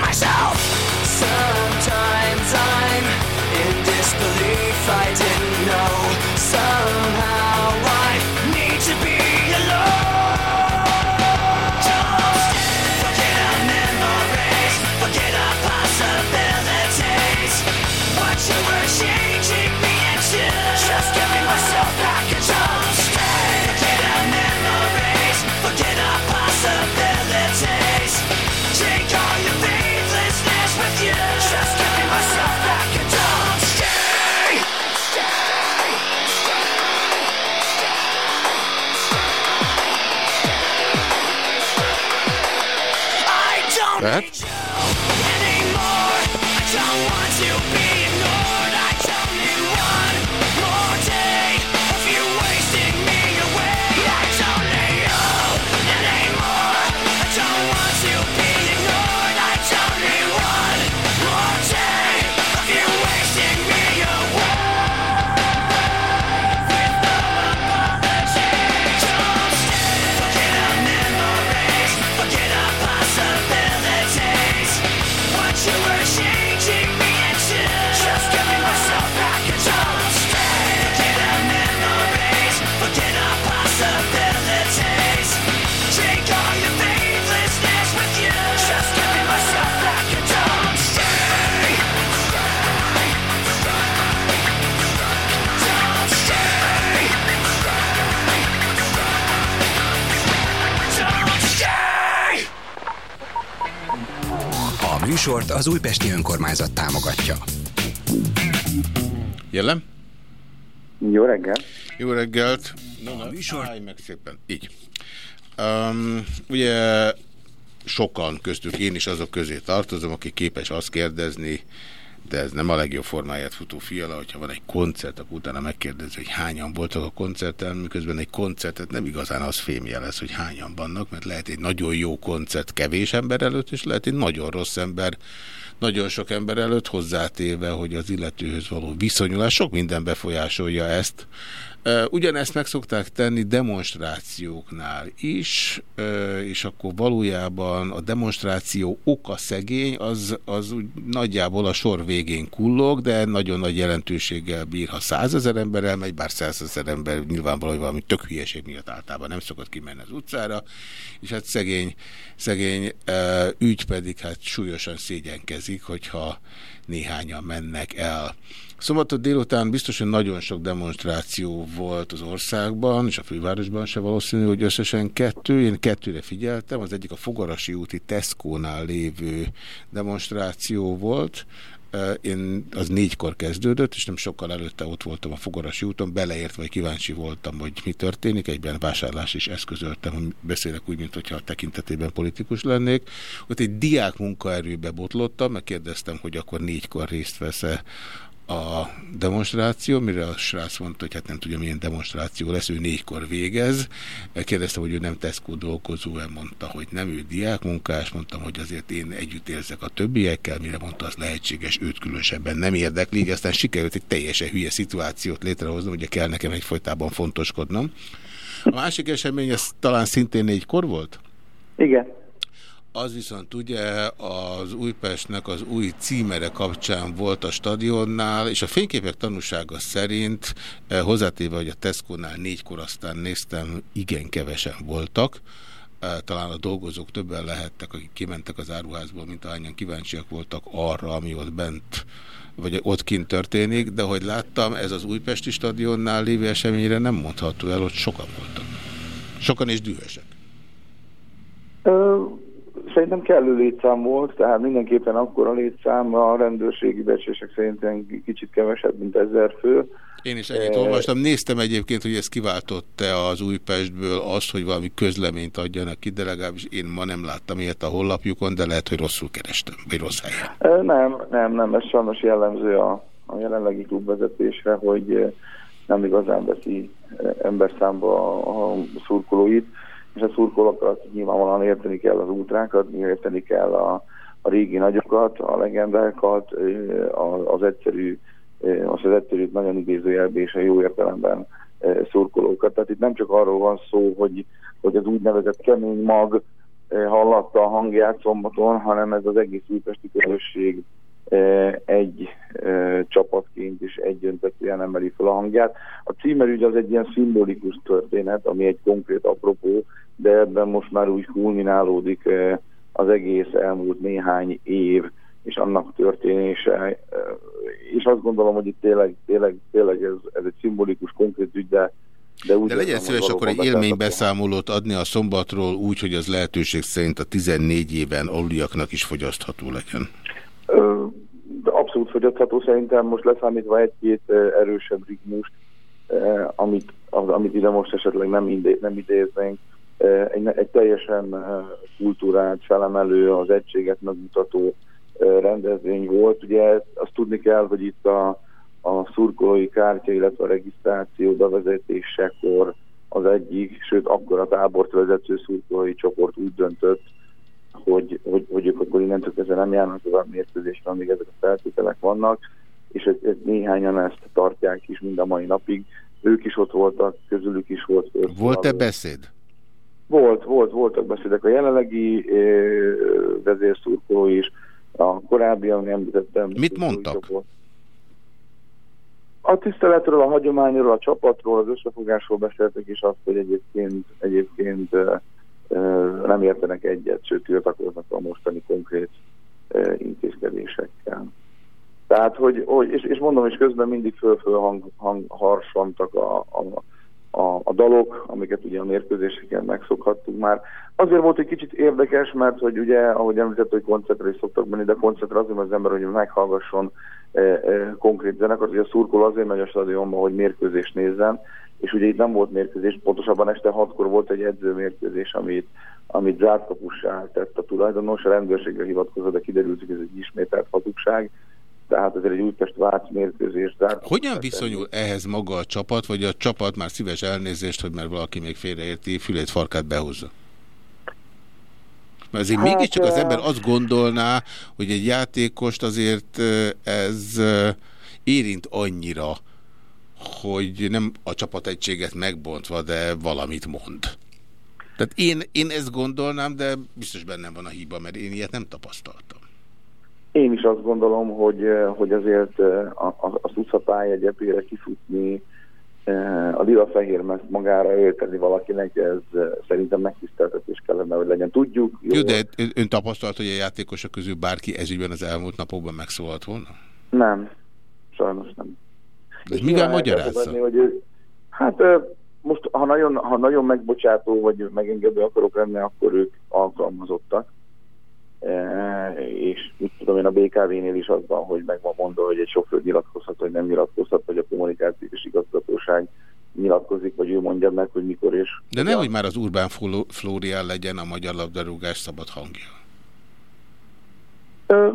A műsort az Újpesti Önkormányzat támogatja. Jellem? Jó reggel. Jó reggelt. No, no, műsor... Állj meg szépen. Így. Um, ugye sokan köztük én is azok közé tartozom, aki képes azt kérdezni, de ez nem a legjobb formáját futó fiala, hogyha van egy koncert, akkor utána megkérdezi, hogy hányan voltak a koncerten, miközben egy koncertet nem igazán az fémjelez, hogy hányan vannak, mert lehet egy nagyon jó koncert kevés ember előtt, és lehet egy nagyon rossz ember nagyon sok ember előtt hozzátéve, hogy az illetőhöz való viszonyulás sok minden befolyásolja ezt, Ugyanezt meg szokták tenni demonstrációknál is, és akkor valójában a demonstráció oka szegény, az, az úgy nagyjából a sor végén kullog, de nagyon nagy jelentőséggel bír, ha százezer ember elmegy, bár százezer ember nyilvánvalóan valami tök hülyeség miatt általában nem szokott kimenni az utcára, és hát szegény, szegény ügy pedig hát súlyosan szégyenkezik, hogyha néhányan mennek el. Szombaton délután biztos, hogy nagyon sok demonstráció volt az országban, és a fővárosban se valószínű, hogy összesen kettő. Én kettőre figyeltem, az egyik a Fogarasi úti Tesco-nál lévő demonstráció volt, én az négykor kezdődött, és nem sokkal előtte ott voltam a Fogarasi úton, beleértve, vagy kíváncsi voltam, hogy mi történik. Egyben vásárlás is eszközöltem, hogy beszélek úgy, mint hogyha a tekintetében politikus lennék. Ott egy diák munkaerőbe botlottam, megkérdeztem, hogy akkor négykor részt vesz-e a demonstráció, mire a srác mondta, hogy hát nem tudja, milyen demonstráció lesz, ő négykor végez. Kérdeztem, hogy ő nem Tesco dolgozó, mondta, hogy nem, ő diákmunkás, mondtam, hogy azért én együtt érzek a többiekkel, mire mondta, az lehetséges, őt különösebben nem érdekli, így aztán sikerült egy teljesen hülye szituációt létrehoznom, ugye kell nekem egyfolytában fontoskodnom. A másik esemény, ez talán szintén négykor volt? Igen. Az viszont ugye az Újpestnek az új címere kapcsán volt a stadionnál, és a fényképek tanúsága szerint eh, hozzátéve, hogy a Tesco-nál négykor aztán néztem, igen kevesen voltak, eh, talán a dolgozók többen lehettek, akik kimentek az áruházból, mint ahányan kíváncsiak voltak arra, ami ott bent, vagy ott kint történik, de hogy láttam, ez az újpesti stadionnál lévő eseményre nem mondható el, hogy sokan voltak. Sokan és dühösek. Szerintem kellő létszám volt, tehát mindenképpen akkor a létszám a rendőrségi becsések szerint kicsit kevesebb, mint ezer fő. Én is ennyit olvastam. Néztem egyébként, hogy ez kiváltott-e az Újpestből azt, hogy valami közleményt adjanak ki, de legalábbis én ma nem láttam ilyet a honlapjukon, de lehet, hogy rosszul kerestem, vagy rossz helyen. Nem, nem, nem, ez sajnos jellemző a, a jelenlegi klubvezetésre, hogy nem igazán veszi emberszámba a szurkolóit és a szurkolókat nyilvánvalóan érteni kell az ultrákat, érteni kell a, a régi nagyokat, a legendákat, az egyszerű, az az egyszerű nagyon idézőjelben és a jó értelemben szurkolókat. Tehát itt nem csak arról van szó, hogy, hogy az úgynevezett kemény mag hallatta a hangját szombaton, hanem ez az egész újpesti közösség egy csapatként is egyöntetően emeli fel a hangját. A címerügy az egy ilyen szimbolikus történet, ami egy konkrét apropó, de ebben most már úgy kulminálódik az egész elmúlt néhány év, és annak történése, és azt gondolom, hogy itt tényleg, tényleg, tényleg ez, ez egy szimbolikus, konkrét ügy, de de, úgy de legyen szíves akkor egy élménybeszámolót adni a szombatról úgy, hogy az lehetőség szerint a 14 éven aluliaknak is fogyasztható legyen. De abszolút fogyasztható szerintem. Most leszámítva egy-két erősebb rigmust, amit, amit ide most esetleg nem, idé, nem idéznénk, egy, egy teljesen kultúrát felemelő, az egységet megmutató rendezvény volt. Ugye azt tudni kell, hogy itt a, a szurkolói kártya, illetve a regisztráció bevezetésekor az egyik, sőt akkor a tábort vezető szurkolói csoport úgy döntött, hogy, hogy, hogy ők akkor innentől kezdve nem járnak tovább mérkőzésre, amíg ezek a feltételek vannak, és ez, ez néhányan ezt tartják is mind a mai napig. Ők is ott voltak, közülük is volt. Volt-e beszéd? Volt, volt, voltak beszédek. A jelenlegi vezérszurkoló is, a korábbi, ami említettem. Mit mondtak? A tiszteletről, a hagyományról, a csapatról, az összefogásról beszéltek, és azt, hogy egyébként, egyébként nem értenek egyet, sőt tiltakoznak a mostani konkrét intézkedésekkel. Tehát, hogy, hogy és, és mondom, és közben mindig föl-föl hang, hang, harsantak a, a, a, a dalok, amiket ugye a mérkőzéseken megszokhattunk már. Azért volt egy kicsit érdekes, mert hogy ugye, ahogy említett, hogy koncertre is szoktak menni, de koncertre azért az ember, hogy meghallgasson e, e, konkrét zenekart, hogy a szurkol azért megy a stadionba, hogy mérkőzést nézzen, és ugye itt nem volt mérkőzés, pontosabban este hatkor volt egy edzőmérkőzés, amit, amit zárt kapussá tett a tulajdonos, a rendőrségre hivatkozott, de kiderült, hogy ez egy ismételt hazugság, tehát azért egy Újpest Vác mérkőzés. Zárt Hogyan viszonyul ehhez maga a csapat, vagy a csapat már szíves elnézést, hogy mert valaki még félreérti, fülét farkát behozza? Mert azért hát, mégiscsak az ember azt gondolná, hogy egy játékost azért ez érint annyira, hogy nem a csapategységet megbontva, de valamit mond. Tehát én, én ezt gondolnám, de biztos bennem van a hiba, mert én ilyet nem tapasztaltam. Én is azt gondolom, hogy, hogy azért a, a, a Szusza pályegyepére kifutni, a lila-fehér magára érteni valakinek, ez szerintem megtiszteltetés kellene, hogy legyen. Tudjuk. Jó, jó de ön tapasztalt, hogy a játékosok közül bárki ezügyben az elmúlt napokban megszólalt volna? Nem, sajnos nem. De ez mivel magyarázza? Hogy hát most, ha nagyon, ha nagyon megbocsátó vagy megengedő akarok lenni, akkor ők alkalmazottak. E, és mit tudom én a BKV-nél is az van, hogy meg van mondva, hogy egy sofőr nyilatkozhat, vagy nem nyilatkozhat, vagy a kommunikációs igazgatóság nyilatkozik, vagy ő mondja meg, hogy mikor és... De nehogy már az Urbán Flórián legyen a magyar labdarúgás szabad hangja. Ö,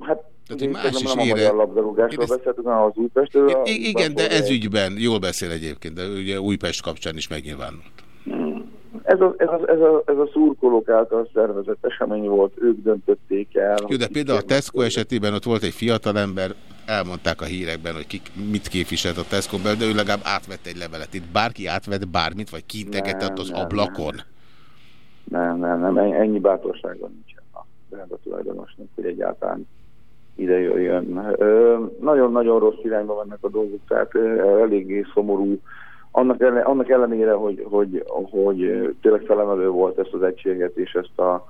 hát tehát, hogy más is ére... a labdarúgásról ezt... beszéltünk, hanem az Újpestről. Igen, de ez ügyben jól beszél egyébként, de ugye Újpest kapcsán is megnyilvánult. Hmm. Ez a, ez, a, ez, a, ez a szurkolók által szervezett esemény volt, ők döntötték el. Jó, de például a Tesco esetében ott volt egy fiatalember, elmondták a hírekben, hogy ki, mit képviselt a tesco de ő legalább átvette egy levelet. Itt bárki átvett bármit, vagy kintegetett az nem, ablakon? Nem, nem, nem, ennyi bátorságon nincsen a, a tulajdonosnak, hogy egyáltalán ide jöjjön. Nagyon-nagyon rossz irányba vannak a dolgok, tehát eléggé szomorú. Annak, ellen, annak ellenére, hogy, hogy, hogy tényleg felemelő volt ezt az egységet és ezt a,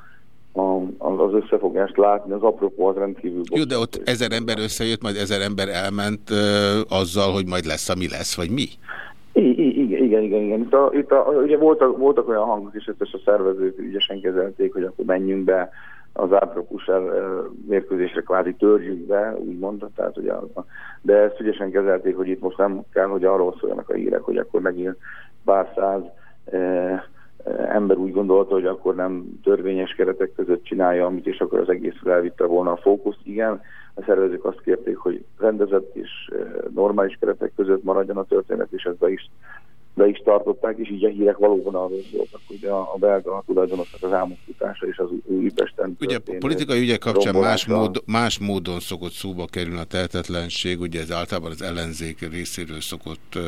a, az összefogást látni, az apropó az rendkívül... Jó, de ott ezer ember összejött, majd ezer ember elment uh, azzal, hogy majd lesz, ami lesz, vagy mi? I, igen, igen, igen. igen. Itt, a, itt a, ugye voltak, voltak olyan hangok is, hogy a szervezők ügyesen kezelték, hogy akkor menjünk be, az áprokusár mérkőzésre kvázi törjük be, úgy mondta, tehát, hogy a, de ezt ügyesen kezelték, hogy itt most nem kell, hogy arról szóljanak a hírek, hogy akkor megint pár száz e, ember úgy gondolta, hogy akkor nem törvényes keretek között csinálja, amit, és akkor az egész elvitte volna a fókusz. Igen, a szervezők azt kérték, hogy rendezett és normális keretek között maradjon a történet, és ez be is be is tartották, és így a hírek valóban arról voltak, hogy a, a belga tulajdonosnak az álmokfutása és az Újpesten Ugye a politikai ügyek kapcsán más, mód, más módon szokott szóba kerülni a tehetetlenség, ugye ez általában az ellenzék részéről szokott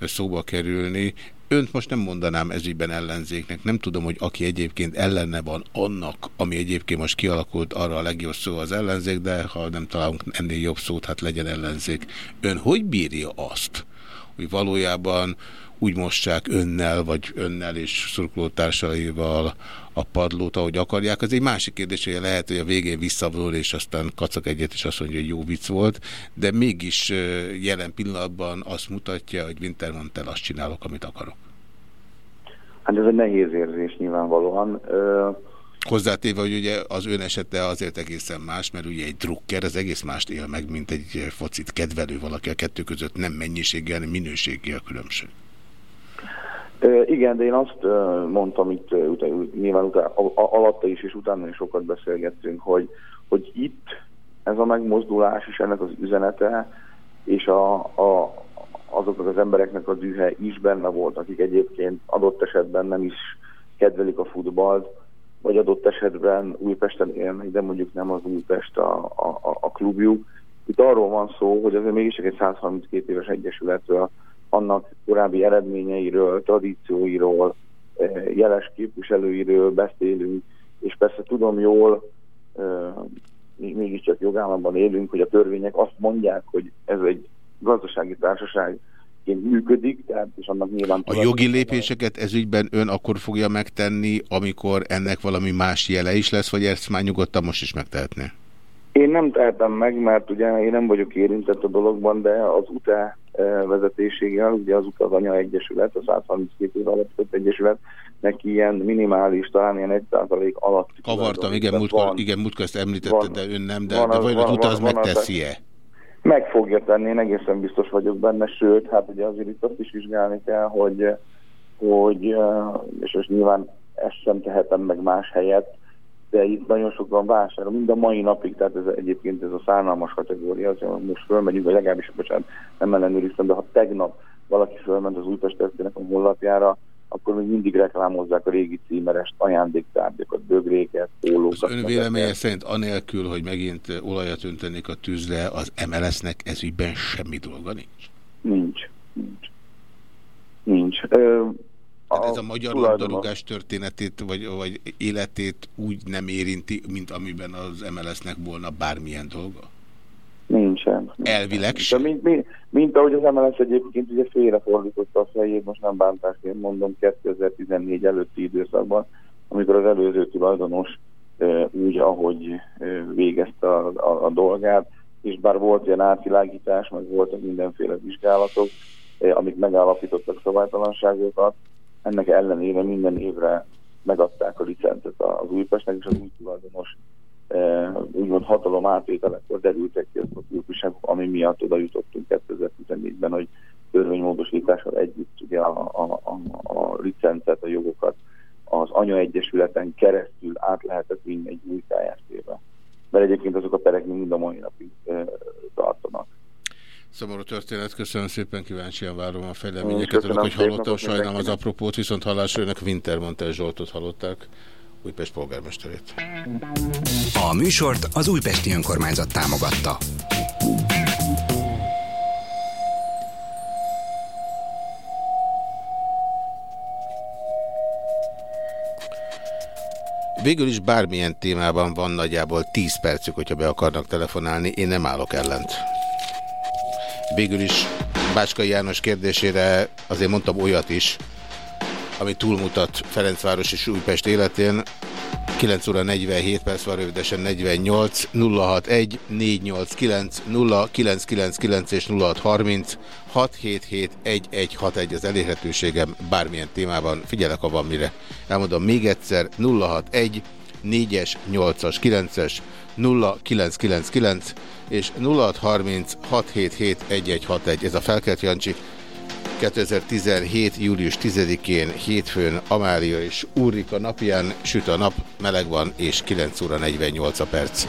szóba kerülni. Önt most nem mondanám ezügyben ellenzéknek, nem tudom, hogy aki egyébként ellene van annak, ami egyébként most kialakult, arra a legjobb szó az ellenzék, de ha nem találunk ennél jobb szót, hát legyen ellenzék. Ön hogy bírja azt, hogy valójában úgy mossák önnel, vagy önnel és szurkolótársaival a padlót, ahogy akarják. Az egy másik kérdés, hogy lehet, hogy a végén visszavonul, és aztán kacak egyet, és azt mondja, hogy jó vicc volt, de mégis jelen pillanatban azt mutatja, hogy Wintermantel azt csinálok, amit akarok. Hát ez egy nehéz érzés nyilvánvalóan. Hozzátéve, hogy ugye az ön esete azért egészen más, mert ugye egy drukker az egész mást él meg, mint egy focit kedvelő valaki a kettő között nem mennyiséggel, hanem minőségi a különbség. Igen, de én azt mondtam itt nyilván után, alatta is és utána is sokat beszélgettünk, hogy, hogy itt ez a megmozdulás és ennek az üzenete és a, a, azoknak az embereknek a dühe is benne volt, akik egyébként adott esetben nem is kedvelik a futballt, vagy adott esetben Újpesten élnek, de mondjuk nem az Újpest a, a, a klubjuk. Itt arról van szó, hogy azért mégis egy 132 éves egyesületről annak korábbi eredményeiről, tradícióiról, eh, jeles képviselőiről beszélünk, és persze tudom jól, eh, mégiscsak jogállamban élünk, hogy a törvények azt mondják, hogy ez egy gazdasági társaság működik, tehát és annak nyilván... A jogi lépéseket ezügyben ön akkor fogja megtenni, amikor ennek valami más jele is lesz, vagy ezt már nyugodtan most is megtehetné? Én nem tehetem meg, mert ugye én nem vagyok érintett a dologban, de az UTE vezetésével, ugye az az Anya Egyesület, a 132 év alapított egyesület, neki ilyen minimális, talán ilyen 1% alatt. Kavartam, igen, múltkor, igen, múltkor ezt említette, van, de ön nem, de, van, de vajon az, az utaz megteszi-e? Meg fogja tenni, én egészen biztos vagyok benne, sőt, hát ugye azért itt azt is vizsgálni kell, hogy, hogy és most nyilván ezt sem tehetem meg más helyet, de itt nagyon sokan vásárol, mind a mai napig, tehát ez egyébként ez a szánalmas kategória, azért most fölmegyünk, vagy legalábbis, bocsánat, nem ellenőriztem, de ha tegnap valaki fölment az Újpest történek a honlapjára, akkor még mindig reklámozzák a régi címerest, ajándéktárgyakat, bögréket, pólókat. Az ön véleménye szerint anélkül, hogy megint olajat öntenék a tűzre, az MLS-nek ez ügyben semmi dolga nincs? Nincs. Nincs. Nincs. Ö, tehát ez a magyar labdarúgás történetét vagy, vagy életét úgy nem érinti, mint amiben az MLS-nek volna bármilyen dolga? Nincsen. Elvileg sem? Mint, mint, mint ahogy az MLS egyébként ugye félrefordította a fejét, most nem bántásként mondom, 2014 előtti időszakban, amikor az előző tulajdonos úgy, ahogy végezte a, a, a dolgát, és bár volt ilyen átvilágítás, meg voltak mindenféle vizsgálatok, amik megállapítottak szabálytalanságokat, ennek ellenére minden évre megadták a licencet az Újpestnek, és az új tulajdonos e, úgymond hatalom átvételekor derültek ki azok a különbségek, ami miatt oda jutottunk 2014-ben, hogy törvénymódosítással együtt ugye a, a, a, a licencet, a jogokat az anyaegyesületen keresztül át lehetett vinni egy új KST-be. Mert egyébként azok a perek mind a mai napig e, tartanak. Szomorú történet, köszönöm szépen, kíváncsian várom a fejleményeket. Örök, hogy hallottam, sajnálom az apropót, viszont hallásra önök Wintermantel Zsoltot hallották, Újpest polgármesterét. A műsort az Újpesti Önkormányzat támogatta. Végül is bármilyen témában van nagyjából 10 percük, hogyha be akarnak telefonálni, én nem állok ellent. Végül is Bácskai János kérdésére azért mondtam olyat is, ami túlmutat Ferencváros és Újpest életén. 9 óra 47 perc van rövidesen 48 061 489 0999 és 0630 677 1161 az elérhetőségem bármilyen témában. Figyelek, ha van mire. Elmondom még egyszer 061 4-es, 8-as, 9-es 0999 és 0630 677 Ez a Felkelt Jancsi 2017. július 10-én hétfőn Amália és Úrika napján süt a nap, meleg van és 9 óra 48 a perc.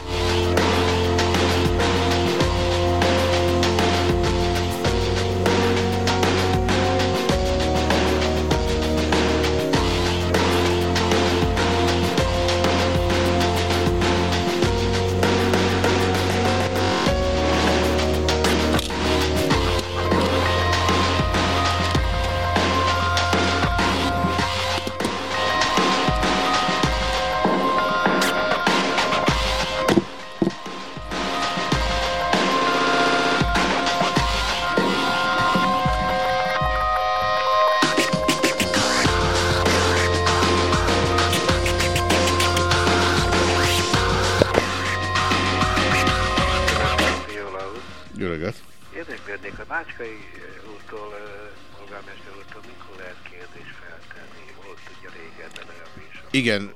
Igen,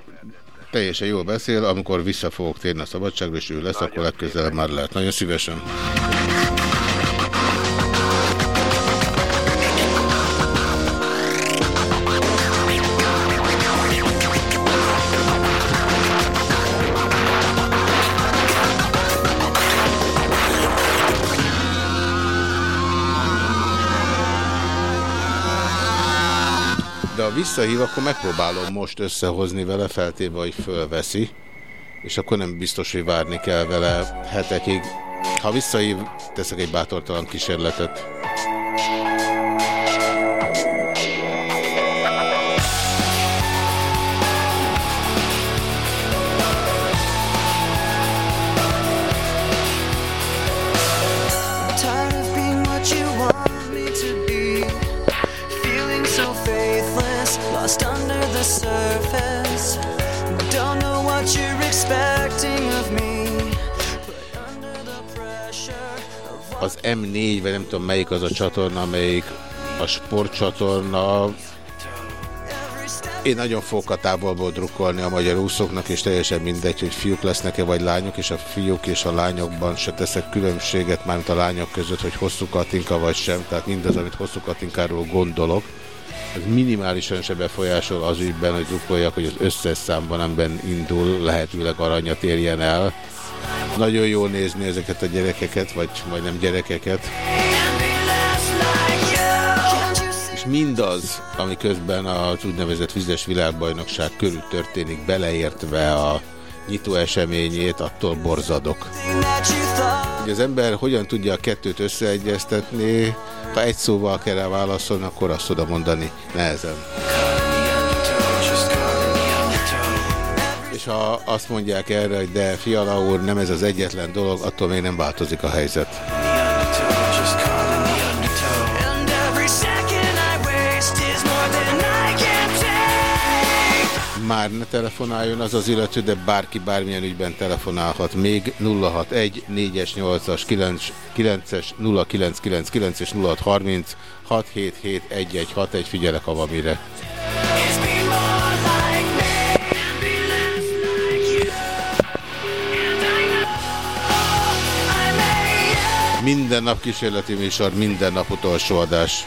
teljesen jól beszél, amikor vissza fogok térni a szabadságra, és ő lesz, akkor legközelebb már lehet. Nagyon szívesen. Visszahív, akkor megpróbálom most összehozni vele, feltéve, hogy fölveszi, és akkor nem biztos, hogy várni kell vele hetekig. Ha visszahív, teszek egy bátortalan kísérletet. Az M4, vagy nem tudom melyik az a csatorna, amelyik a sportcsatorna. Én nagyon fogok a távolból drukkolni a magyar úszóknak, és teljesen mindegy, hogy fiúk lesznek-e, vagy lányok, és a fiúk és a lányokban se teszek különbséget, mármint a lányok között, hogy hosszú katinka vagy sem, tehát mindaz, amit hosszú katinkáról gondolok, ez minimálisan se befolyásol az ügyben, hogy drukkoljak, hogy az összes számban, amiben indul, lehetőleg aranyat érjen el. Nagyon jó nézni ezeket a gyerekeket, vagy majdnem gyerekeket. És mindaz, ami közben az úgynevezett vizes világbajnokság körül történik, beleértve a nyitó eseményét, attól borzadok. Hogy az ember hogyan tudja a kettőt összeegyeztetni, ha egy szóval kell rá válaszolni, akkor azt oda mondani nehezen. És ha azt mondják erre, hogy de Fiala úr, nem ez az egyetlen dolog, attól még nem változik a helyzet. már ne telefonáljon az az illető, de bárki bármilyen ügyben telefonálhat még 061 4-es 8-as 9-es 0999 és 0630 677 1161 figyelek ha van mire. Minden nap kísérleti műsor, minden nap utolsó adás.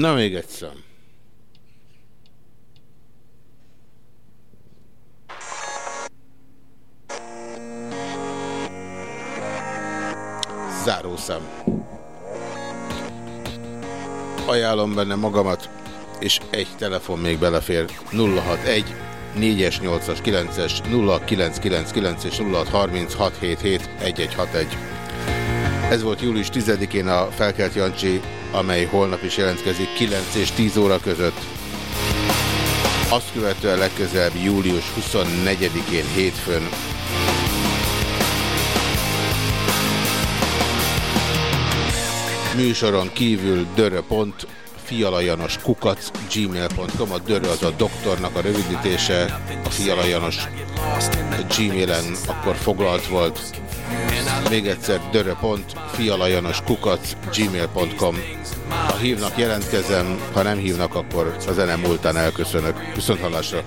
Na még egyszer. Zárószám. Ajánlom benne magamat, és egy telefon még belefér. 061 4-es, 8-as, 9-es, 0999 és 0636771161. Ez volt július 10-én a Felkelt Jancsi amely holnap is jelentkezik 9 és 10 óra között. Azt követően legközelebb július 24-én hétfőn műsoron kívül dörö.pont fialajanos kukac gmail.com a dörö az a doktornak a rövidítése a fialajanos gmailen akkor foglalt volt még egyszer dörö.pont fialajanos kukac gmail.com ha hívnak, jelentkezem, ha nem hívnak, akkor a zene múltán elköszönök. Viszont hallásra!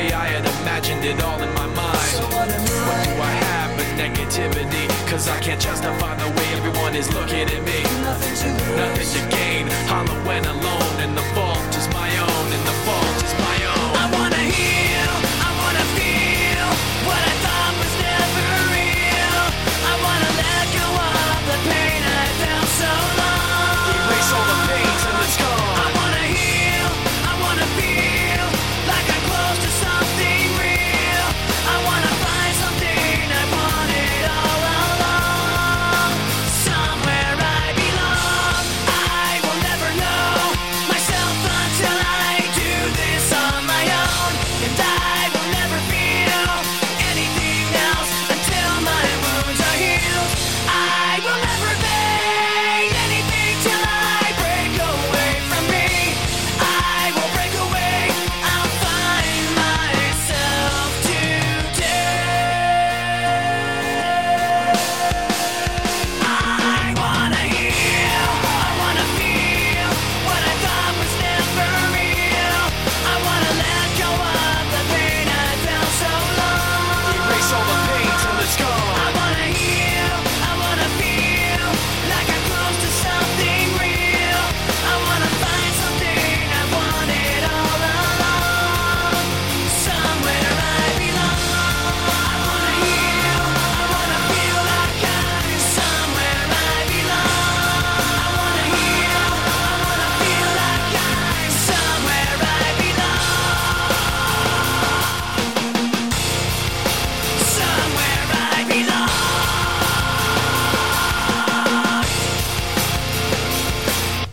way I had imagined it all in my mind. So what, what do I have but negativity? Cause I can't justify the way everyone is looking at me. Nothing to, Nothing to gain, hollow